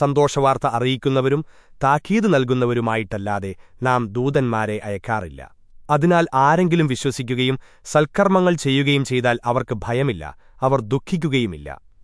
സന്തോഷവാർത്ത അറിയിക്കുന്നവരും താക്കീത് നൽകുന്നവരുമായിട്ടല്ലാതെ നാം ദൂതന്മാരെ അയക്കാറില്ല. അതിനാൽ ആരെങ്കിലും വിശ്വസിക്കുകയും സൽക്കർമ്മങ്ങൾ ചെയ്യുകയും ചെയ്താൽ അവർക്ക് ഭയമില്ല അവർ ദുഃഖിക്കുകയുമില്ല.